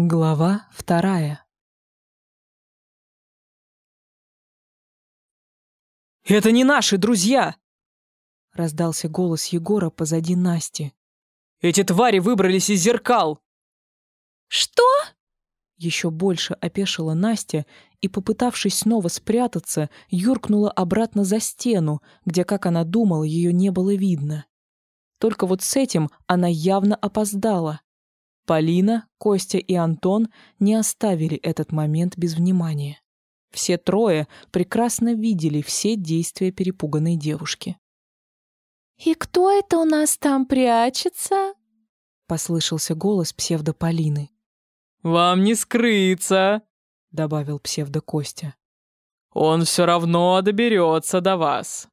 Глава вторая «Это не наши друзья!» — раздался голос Егора позади Насти. «Эти твари выбрались из зеркал!» «Что?» Еще больше опешила Настя и, попытавшись снова спрятаться, юркнула обратно за стену, где, как она думала, ее не было видно. Только вот с этим она явно опоздала. Полина, Костя и Антон не оставили этот момент без внимания. Все трое прекрасно видели все действия перепуганной девушки. «И кто это у нас там прячется?» — послышался голос псевдо-Полины. «Вам не скрыться!» — добавил псевдо-Костя. «Он все равно доберется до вас!»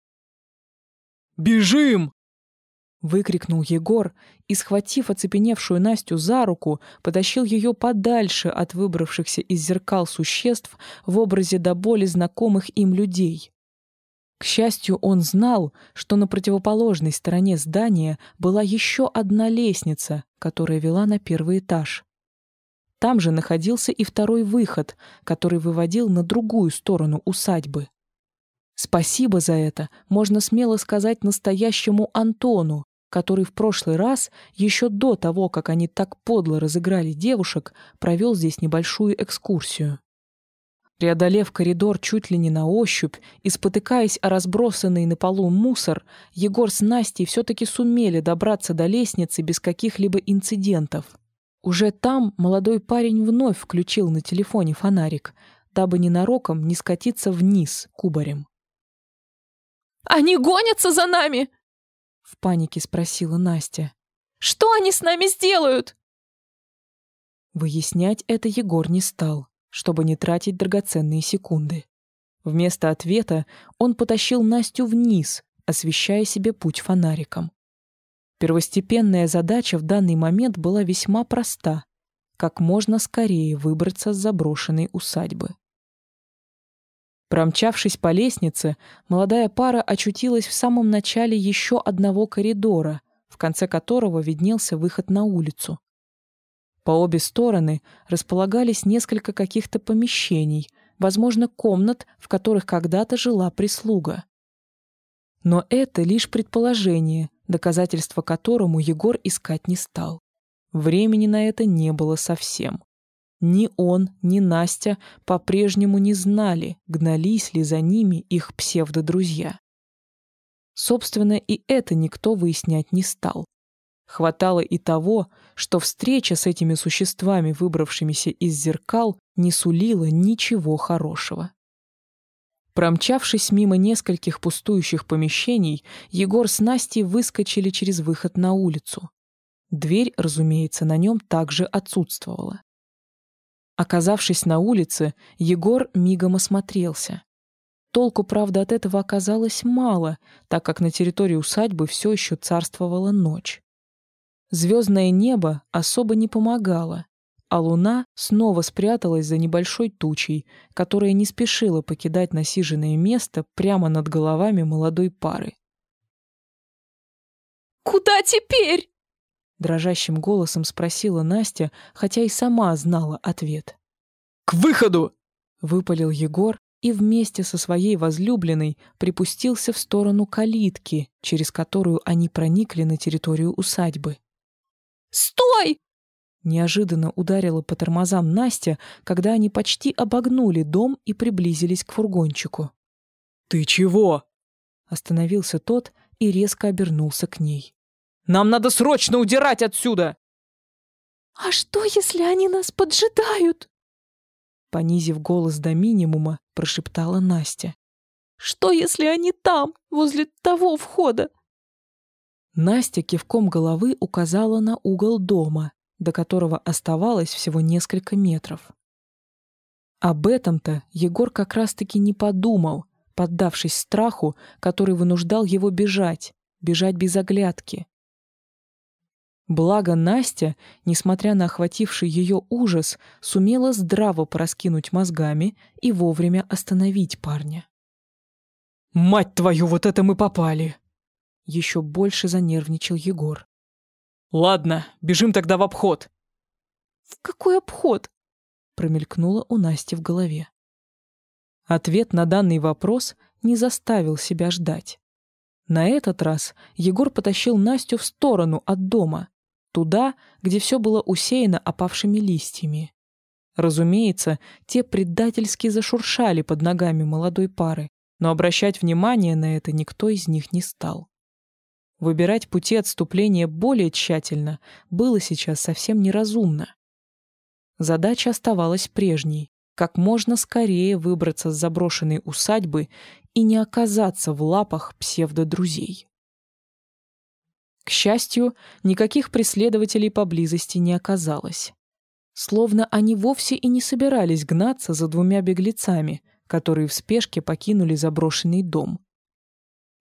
«Бежим!» Выкрикнул Егор и, схватив оцепеневшую Настю за руку, потащил ее подальше от выбравшихся из зеркал существ в образе до боли знакомых им людей. К счастью, он знал, что на противоположной стороне здания была еще одна лестница, которая вела на первый этаж. Там же находился и второй выход, который выводил на другую сторону усадьбы. Спасибо за это можно смело сказать настоящему Антону, который в прошлый раз, еще до того, как они так подло разыграли девушек, провел здесь небольшую экскурсию. Преодолев коридор чуть ли не на ощупь и спотыкаясь о разбросанный на полу мусор, Егор с Настей все-таки сумели добраться до лестницы без каких-либо инцидентов. Уже там молодой парень вновь включил на телефоне фонарик, дабы ненароком не скатиться вниз кубарем. «Они гонятся за нами!» В панике спросила Настя. «Что они с нами сделают?» Выяснять это Егор не стал, чтобы не тратить драгоценные секунды. Вместо ответа он потащил Настю вниз, освещая себе путь фонариком. Первостепенная задача в данный момент была весьма проста — как можно скорее выбраться с заброшенной усадьбы. Промчавшись по лестнице, молодая пара очутилась в самом начале еще одного коридора, в конце которого виднелся выход на улицу. По обе стороны располагались несколько каких-то помещений, возможно, комнат, в которых когда-то жила прислуга. Но это лишь предположение, доказательства которому Егор искать не стал. Времени на это не было совсем. Ни он, ни Настя по-прежнему не знали, гнались ли за ними их псевдодрузья. Собственно, и это никто выяснять не стал. Хватало и того, что встреча с этими существами, выбравшимися из зеркал, не сулила ничего хорошего. Промчавшись мимо нескольких пустующих помещений, Егор с Настей выскочили через выход на улицу. Дверь, разумеется, на нем также отсутствовала. Оказавшись на улице, Егор мигом осмотрелся. Толку, правда, от этого оказалось мало, так как на территории усадьбы все еще царствовала ночь. Звездное небо особо не помогало, а луна снова спряталась за небольшой тучей, которая не спешила покидать насиженное место прямо над головами молодой пары. «Куда теперь?» Дрожащим голосом спросила Настя, хотя и сама знала ответ. «К выходу!» — выпалил Егор и вместе со своей возлюбленной припустился в сторону калитки, через которую они проникли на территорию усадьбы. «Стой!» Неожиданно ударила по тормозам Настя, когда они почти обогнули дом и приблизились к фургончику. «Ты чего?» Остановился тот и резко обернулся к ней. Нам надо срочно удирать отсюда!» «А что, если они нас поджидают?» Понизив голос до минимума, прошептала Настя. «Что, если они там, возле того входа?» Настя кивком головы указала на угол дома, до которого оставалось всего несколько метров. Об этом-то Егор как раз-таки не подумал, поддавшись страху, который вынуждал его бежать, бежать без оглядки. Благо Настя, несмотря на охвативший ее ужас, сумела здраво пораскинуть мозгами и вовремя остановить парня. «Мать твою, вот это мы попали!» Еще больше занервничал Егор. «Ладно, бежим тогда в обход!» В какой обход? Промелькнуло у Насти в голове. Ответ на данный вопрос не заставил себя ждать. На этот раз Егор потащил Настю в сторону от дома, туда, где все было усеяно опавшими листьями. Разумеется, те предательски зашуршали под ногами молодой пары, но обращать внимание на это никто из них не стал. Выбирать пути отступления более тщательно было сейчас совсем неразумно. Задача оставалась прежней — как можно скорее выбраться с заброшенной усадьбы и не оказаться в лапах псевдодрузей. К счастью, никаких преследователей поблизости не оказалось. Словно они вовсе и не собирались гнаться за двумя беглецами, которые в спешке покинули заброшенный дом.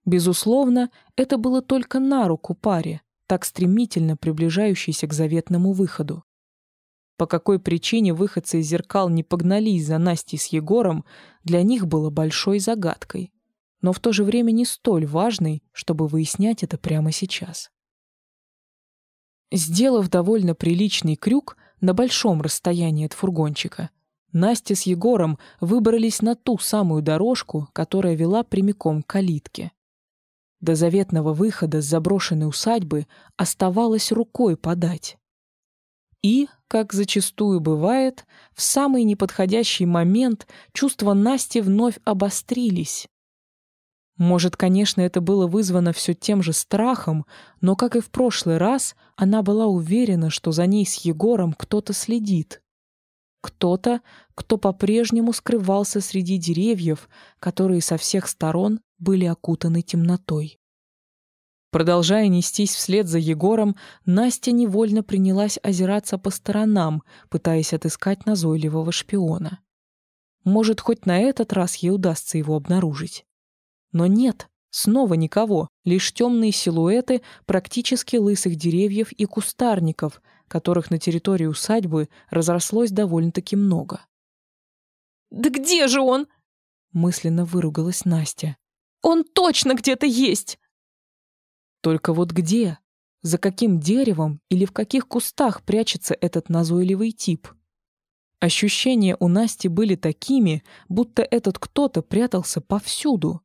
Безусловно, это было только на руку паре, так стремительно приближающейся к заветному выходу. По какой причине выходцы из зеркал не погнались за Настей с Егором, для них было большой загадкой, но в то же время не столь важной, чтобы выяснять это прямо сейчас. Сделав довольно приличный крюк на большом расстоянии от фургончика, Настя с Егором выбрались на ту самую дорожку, которая вела прямиком к калитке. До заветного выхода с заброшенной усадьбы оставалось рукой подать. И, как зачастую бывает, в самый неподходящий момент чувства Насти вновь обострились. Может, конечно, это было вызвано все тем же страхом, но, как и в прошлый раз, она была уверена, что за ней с Егором кто-то следит. Кто-то, кто по-прежнему скрывался среди деревьев, которые со всех сторон были окутаны темнотой. Продолжая нестись вслед за Егором, Настя невольно принялась озираться по сторонам, пытаясь отыскать назойливого шпиона. Может, хоть на этот раз ей удастся его обнаружить. Но нет, снова никого, лишь темные силуэты практически лысых деревьев и кустарников, которых на территории усадьбы разрослось довольно-таки много. «Да где же он?» — мысленно выругалась Настя. «Он точно где-то есть!» Только вот где? За каким деревом или в каких кустах прячется этот назойливый тип? Ощущения у Насти были такими, будто этот кто-то прятался повсюду.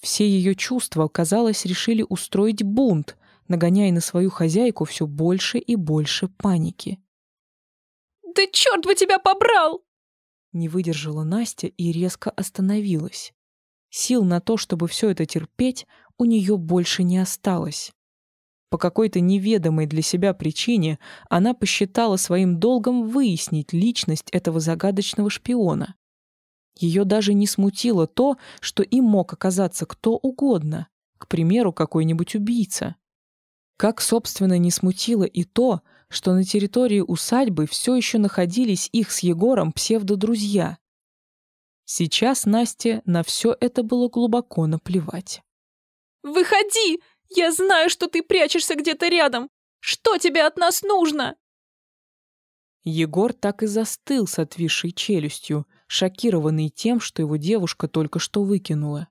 Все ее чувства, казалось, решили устроить бунт, нагоняя на свою хозяйку все больше и больше паники. «Да черт бы тебя побрал!» Не выдержала Настя и резко остановилась. Сил на то, чтобы все это терпеть, у нее больше не осталось. По какой-то неведомой для себя причине она посчитала своим долгом выяснить личность этого загадочного шпиона. Ее даже не смутило то, что им мог оказаться кто угодно, к примеру, какой-нибудь убийца. Как, собственно, не смутило и то, что на территории усадьбы все еще находились их с Егором псевдодрузья. Сейчас Насте на все это было глубоко наплевать. «Выходи! Я знаю, что ты прячешься где-то рядом! Что тебе от нас нужно?» Егор так и застыл с отвисшей челюстью, шокированный тем, что его девушка только что выкинула.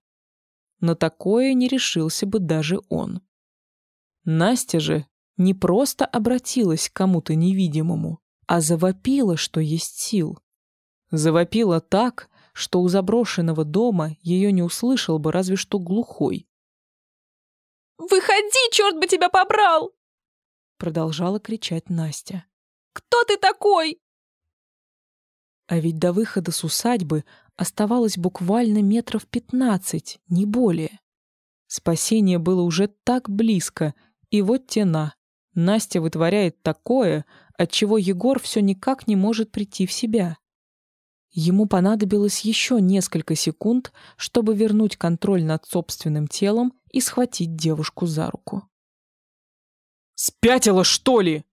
На такое не решился бы даже он. Настя же не просто обратилась к кому-то невидимому, а завопила, что есть сил. Завопила так, что у заброшенного дома ее не услышал бы разве что глухой. «Выходи, черт бы тебя побрал!» Продолжала кричать Настя. «Кто ты такой?» А ведь до выхода с усадьбы оставалось буквально метров пятнадцать, не более. Спасение было уже так близко, и вот тена. Настя вытворяет такое, от чего Егор все никак не может прийти в себя. Ему понадобилось еще несколько секунд, чтобы вернуть контроль над собственным телом и схватить девушку за руку. «Спятила, что ли?»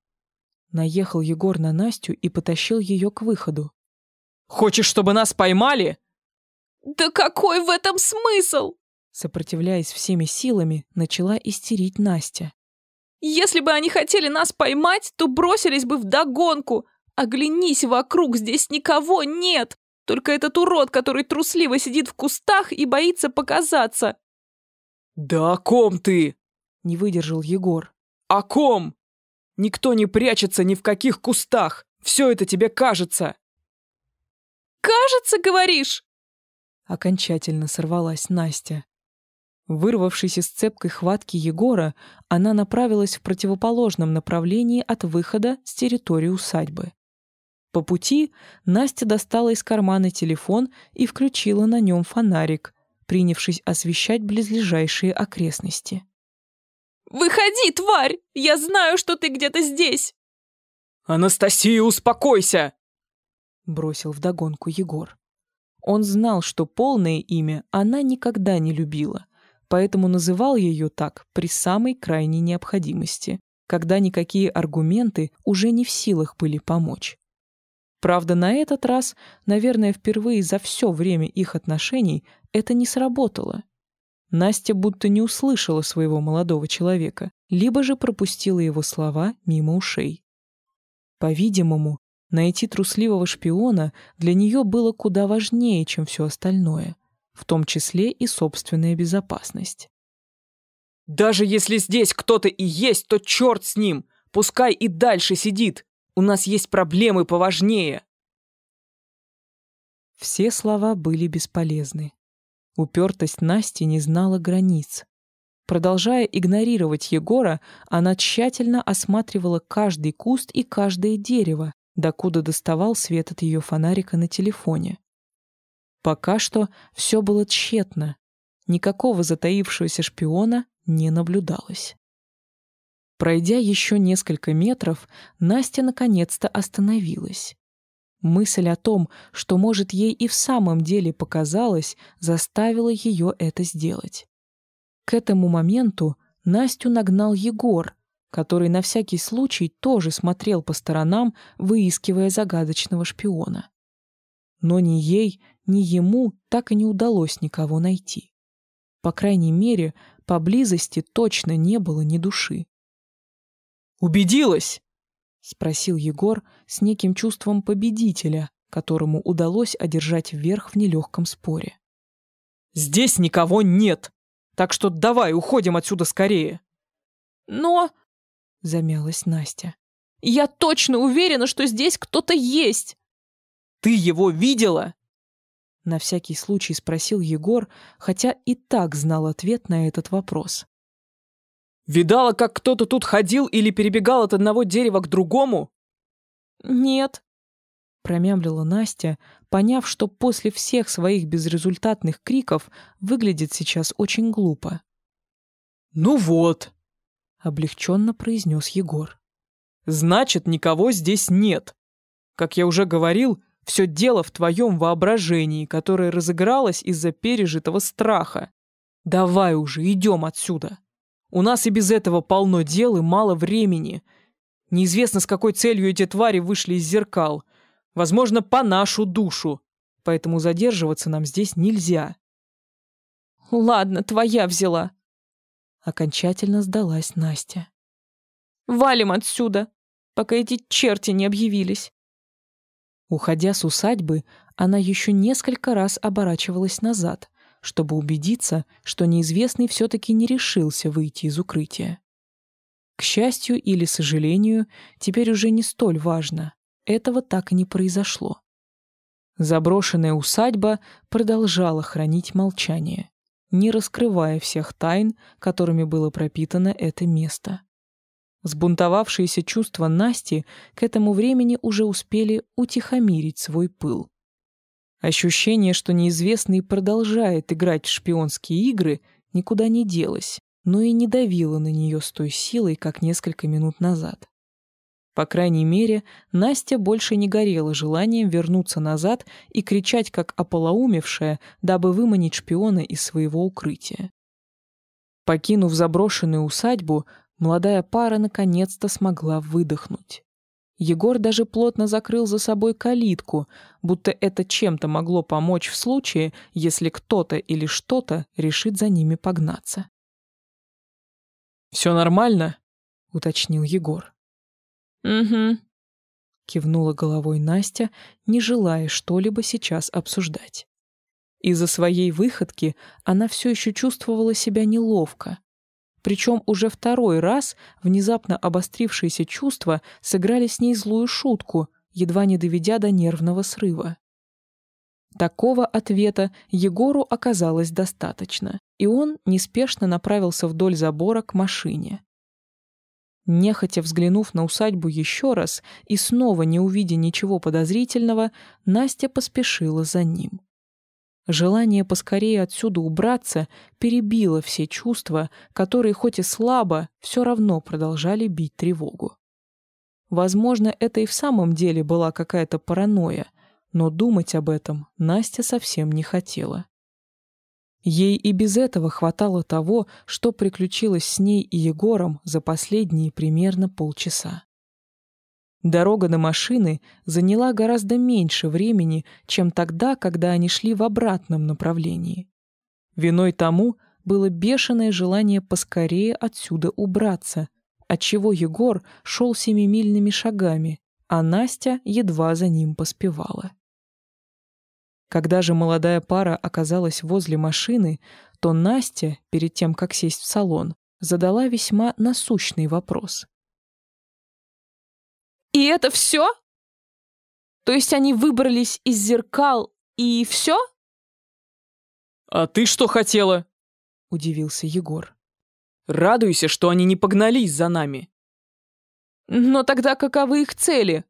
Наехал Егор на Настю и потащил ее к выходу. Хочешь, чтобы нас поймали?» «Да какой в этом смысл?» Сопротивляясь всеми силами, начала истерить Настя. «Если бы они хотели нас поймать, то бросились бы в догонку. Оглянись вокруг, здесь никого нет. Только этот урод, который трусливо сидит в кустах и боится показаться». «Да о ком ты?» — не выдержал Егор. «О ком? Никто не прячется ни в каких кустах. Все это тебе кажется!» «Кажется, говоришь?» Окончательно сорвалась Настя. Вырвавшись из цепкой хватки Егора, она направилась в противоположном направлении от выхода с территории усадьбы. По пути Настя достала из кармана телефон и включила на нем фонарик, принявшись освещать близлежащие окрестности. «Выходи, тварь! Я знаю, что ты где-то здесь!» «Анастасия, успокойся!» Бросил вдогонку Егор. Он знал, что полное имя она никогда не любила, поэтому называл ее так при самой крайней необходимости, когда никакие аргументы уже не в силах были помочь. Правда, на этот раз, наверное, впервые за все время их отношений это не сработало. Настя будто не услышала своего молодого человека, либо же пропустила его слова мимо ушей. По-видимому, найти трусливого шпиона для нее было куда важнее, чем все остальное, в том числе и собственная безопасность. «Даже если здесь кто-то и есть, то черт с ним! Пускай и дальше сидит! У нас есть проблемы поважнее!» Все слова были бесполезны. Упертость Насти не знала границ. Продолжая игнорировать Егора, она тщательно осматривала каждый куст и каждое дерево, докуда доставал свет от ее фонарика на телефоне. Пока что все было тщетно. Никакого затаившегося шпиона не наблюдалось. Пройдя еще несколько метров, Настя наконец-то остановилась. Мысль о том, что, может, ей и в самом деле показалось, заставила ее это сделать. К этому моменту Настю нагнал Егор, который на всякий случай тоже смотрел по сторонам, выискивая загадочного шпиона. Но ни ей, ни ему так и не удалось никого найти. По крайней мере, поблизости точно не было ни души. «Убедилась!» — спросил Егор с неким чувством победителя, которому удалось одержать верх в нелегком споре. «Здесь никого нет, так что давай уходим отсюда скорее». «Но...» — замялась Настя. «Я точно уверена, что здесь кто-то есть!» «Ты его видела?» На всякий случай спросил Егор, хотя и так знал ответ на этот вопрос. Видала, как кто-то тут ходил или перебегал от одного дерева к другому? Нет, промямлила Настя, поняв, что после всех своих безрезультатных криков выглядит сейчас очень глупо. Ну вот, облегченно произнес Егор. Значит, никого здесь нет. Как я уже говорил, все дело в твоем воображении, которое разыгралось из-за пережитого страха. Давай уже, идем отсюда. У нас и без этого полно дел и мало времени. Неизвестно, с какой целью эти твари вышли из зеркал. Возможно, по нашу душу. Поэтому задерживаться нам здесь нельзя. Ладно, твоя взяла. Окончательно сдалась Настя. Валим отсюда, пока эти черти не объявились. Уходя с усадьбы, она еще несколько раз оборачивалась назад, чтобы убедиться, что неизвестный все-таки не решился выйти из укрытия. К счастью или сожалению, теперь уже не столь важно. Этого так и не произошло. Заброшенная усадьба продолжала хранить молчание, не раскрывая всех тайн, которыми было пропитано это место. Сбунтовавшиеся чувства Насти к этому времени уже успели утихомирить свой пыл. Ощущение, что неизвестный продолжает играть в шпионские игры, никуда не делось, но и не давило на нее с той силой, как несколько минут назад. По крайней мере, Настя больше не горела желанием вернуться назад и кричать, как ополоумевшая, дабы выманить шпиона из своего укрытия. Покинув заброшенную усадьбу, молодая пара наконец-то смогла выдохнуть. Егор даже плотно закрыл за собой калитку, будто это чем-то могло помочь в случае, если кто-то или что-то решит за ними погнаться. «Все нормально?» — уточнил Егор. «Угу», — кивнула головой Настя, не желая что-либо сейчас обсуждать. Из-за своей выходки она все еще чувствовала себя неловко, причем уже второй раз внезапно обострившиеся чувства сыграли с ней злую шутку, едва не доведя до нервного срыва. Такого ответа Егору оказалось достаточно, и он неспешно направился вдоль забора к машине. Нехотя взглянув на усадьбу еще раз и снова не увидя ничего подозрительного, Настя поспешила за ним. Желание поскорее отсюда убраться перебило все чувства, которые хоть и слабо, все равно продолжали бить тревогу. Возможно, это и в самом деле была какая-то паранойя, но думать об этом Настя совсем не хотела. Ей и без этого хватало того, что приключилось с ней и Егором за последние примерно полчаса. Дорога на машины заняла гораздо меньше времени, чем тогда, когда они шли в обратном направлении. Виной тому было бешеное желание поскорее отсюда убраться, отчего Егор шел семимильными шагами, а Настя едва за ним поспевала. Когда же молодая пара оказалась возле машины, то Настя, перед тем, как сесть в салон, задала весьма насущный вопрос. «И это все? То есть они выбрались из зеркал и все?» «А ты что хотела?» — удивился Егор. Радуйся, что они не погнались за нами. Но тогда каковы их цели?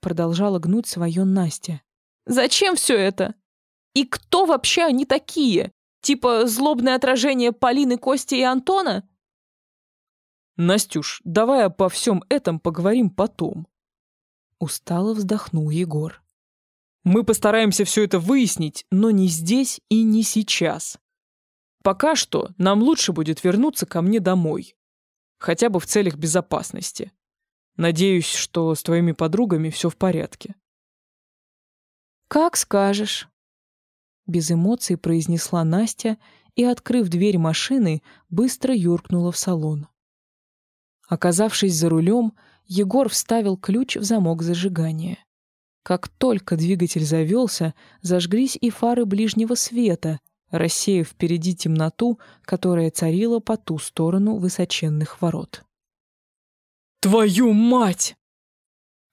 Продолжала гнуть свое Настя. Зачем все это? И кто вообще они такие? Типа злобное отражение Полины, Кости и Антона? Настюш, давай обо всем этом поговорим потом. Устало вздохнул Егор. Мы постараемся все это выяснить, но не здесь и не сейчас. Пока что нам лучше будет вернуться ко мне домой. Хотя бы в целях безопасности. Надеюсь, что с твоими подругами все в порядке. «Как скажешь», — без эмоций произнесла Настя и, открыв дверь машины, быстро юркнула в салон. Оказавшись за рулем, Егор вставил ключ в замок зажигания. Как только двигатель завелся, зажглись и фары ближнего света — рассеяв впереди темноту, которая царила по ту сторону высоченных ворот. «Твою мать!»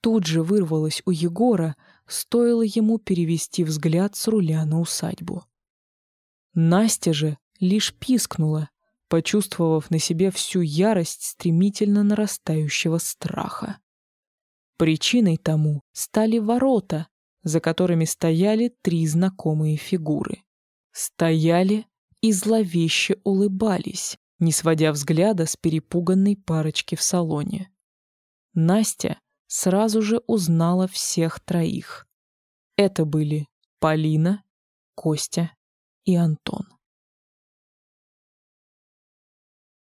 Тут же вырвалось у Егора, стоило ему перевести взгляд с руля на усадьбу. Настя же лишь пискнула, почувствовав на себе всю ярость стремительно нарастающего страха. Причиной тому стали ворота, за которыми стояли три знакомые фигуры стояли и зловеще улыбались, не сводя взгляда с перепуганной парочки в салоне. Настя сразу же узнала всех троих. Это были Полина, Костя и Антон.